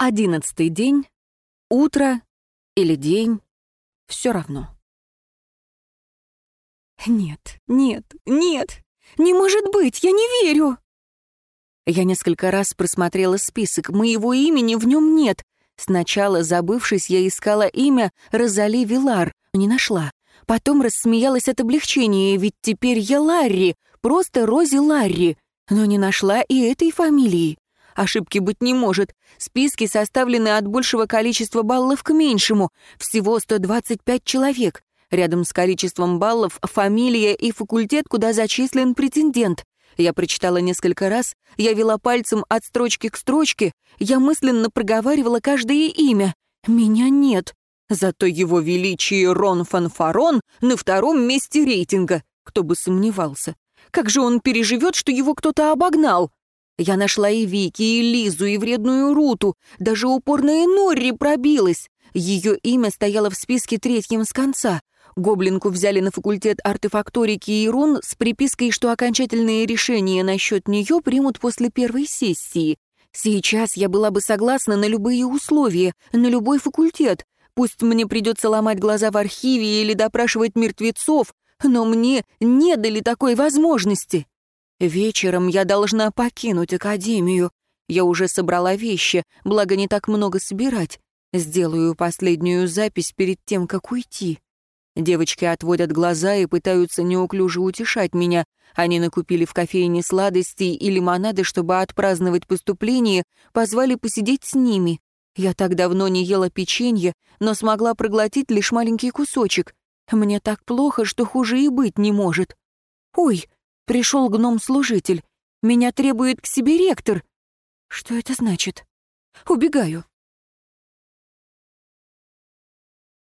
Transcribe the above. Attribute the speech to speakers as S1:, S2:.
S1: Одиннадцатый день, утро или день, все равно. Нет, нет, нет, не может быть, я не верю. Я несколько раз просмотрела список, моего имени в нем нет. Сначала, забывшись, я искала имя Розали Вилар, не нашла. Потом рассмеялась от облегчения, ведь теперь я Ларри, просто Рози Ларри, но не нашла и этой фамилии. Ошибки быть не может. Списки составлены от большего количества баллов к меньшему. Всего 125 человек. Рядом с количеством баллов фамилия и факультет, куда зачислен претендент. Я прочитала несколько раз, я вела пальцем от строчки к строчке, я мысленно проговаривала каждое имя. Меня нет. Зато его величие Рон Фанфарон на втором месте рейтинга. Кто бы сомневался. Как же он переживет, что его кто-то обогнал? Я нашла и Вики, и Лизу, и вредную Руту, даже упорная Норри пробилась. Ее имя стояло в списке третьим с конца. Гоблинку взяли на факультет артефакторики и рун с припиской, что окончательные решения насчет нее примут после первой сессии. Сейчас я была бы согласна на любые условия, на любой факультет. Пусть мне придется ломать глаза в архиве или допрашивать мертвецов, но мне не дали такой возможности. Вечером я должна покинуть академию. Я уже собрала вещи, благо не так много собирать. Сделаю последнюю запись перед тем, как уйти. Девочки отводят глаза и пытаются неуклюже утешать меня. Они накупили в кофейне сладостей и лимонады, чтобы отпраздновать поступление, позвали посидеть с ними. Я так давно не ела печенье, но смогла проглотить лишь маленький кусочек. Мне так плохо, что хуже и быть не может. Ой, Пришел гном-служитель. Меня требует к себе ректор. Что это значит? Убегаю.